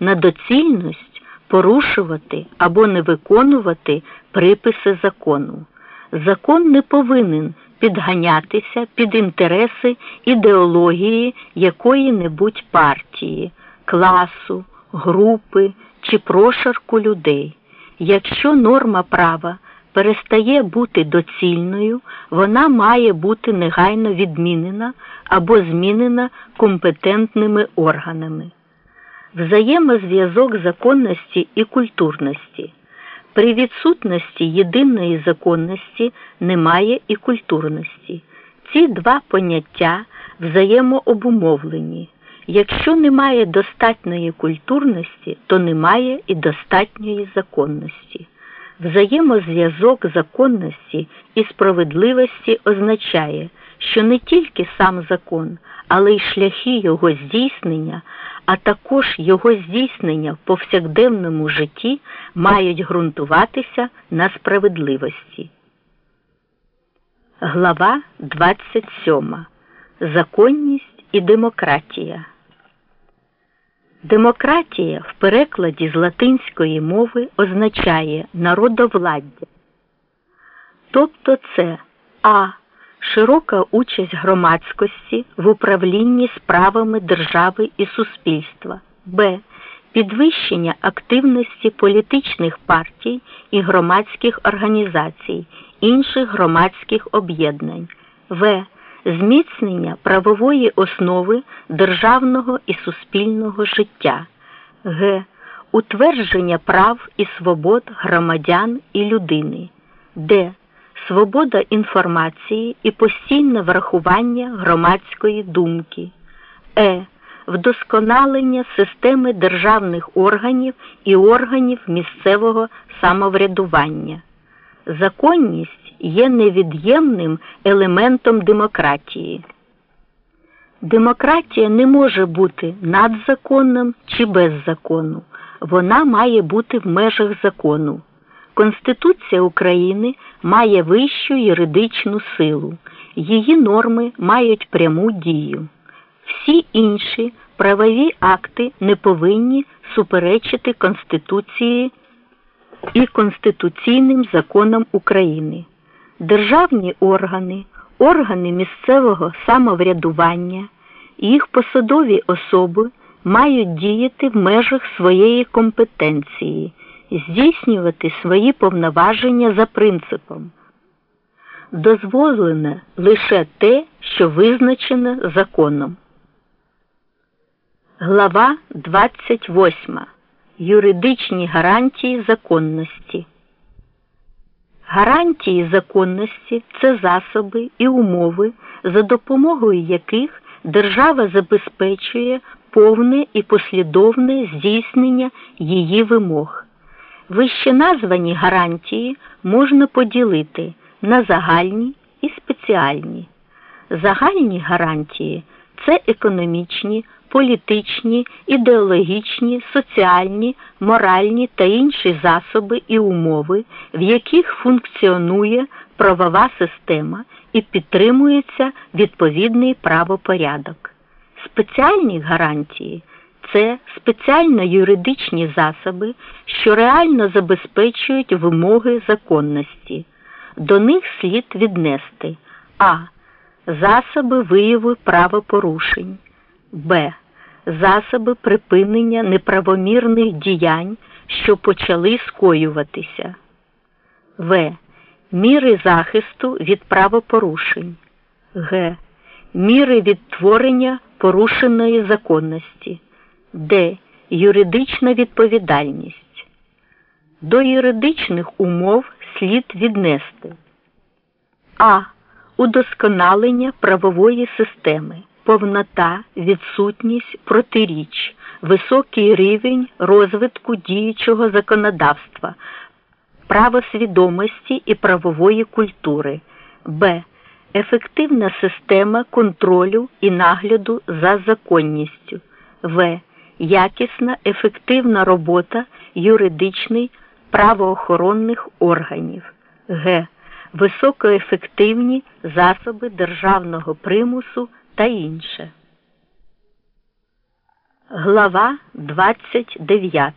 на доцільність порушувати або не виконувати приписи закону. Закон не повинен підганятися під інтереси ідеології якої-небудь партії, класу, групи чи прошарку людей. Якщо норма права перестає бути доцільною, вона має бути негайно відмінена або змінена компетентними органами. Взаємозв'язок законності і культурності. При відсутності єдиної законності немає і культурності. Ці два поняття взаємообумовлені. Якщо немає достатньої культурності, то немає і достатньої законності. Взаємозв'язок законності і справедливості означає, що не тільки сам закон, але й шляхи його здійснення, а також його здійснення в повсякденному житті мають ґрунтуватися на справедливості. Глава 27. Законність і демократія. Демократія в перекладі з латинської мови означає народовладдя. Тобто це а. Широка участь громадськості в управлінні справами держави і суспільства, б. Підвищення активності політичних партій і громадських організацій, інших громадських об'єднань, в. Зміцнення правової основи державного і суспільного життя, г. Утвердження прав і свобод громадян і людини, д свобода інформації і постійне врахування громадської думки, е. Вдосконалення системи державних органів і органів місцевого самоврядування. Законність є невід'ємним елементом демократії. Демократія не може бути над законом чи без закону. Вона має бути в межах закону. Конституція України має вищу юридичну силу, її норми мають пряму дію. Всі інші правові акти не повинні суперечити Конституції і конституційним законам України. Державні органи, органи місцевого самоврядування, їх посадові особи мають діяти в межах своєї компетенції здійснювати свої повноваження за принципом. Дозволене лише те, що визначено законом. Глава 28. Юридичні гарантії законності. Гарантії законності це засоби і умови, за допомогою яких держава забезпечує повне і послідовне здійснення її вимог. Вище названі гарантії можна поділити на загальні і спеціальні. Загальні гарантії це економічні, політичні, ідеологічні, соціальні, моральні та інші засоби і умови, в яких функціонує правова система і підтримується відповідний правопорядок. Спеціальні гарантії це спеціально юридичні засоби, що реально забезпечують вимоги законності. До них слід віднести а. Засоби вияву правопорушень, б. Засоби припинення неправомірних діянь, що почали скоюватися, в. Міри захисту від правопорушень, г. Міри відтворення порушеної законності. Д. Юридична відповідальність. До юридичних умов слід віднести А. Удосконалення правової системи, повнота, відсутність протиріч, високий рівень розвитку діючого законодавства, правосвідомості і правової культури. Б. Ефективна система контролю і нагляду за законністю. В якісна, ефективна робота юридичних правоохоронних органів, г. Високоефективні засоби державного примусу та інше. Глава 29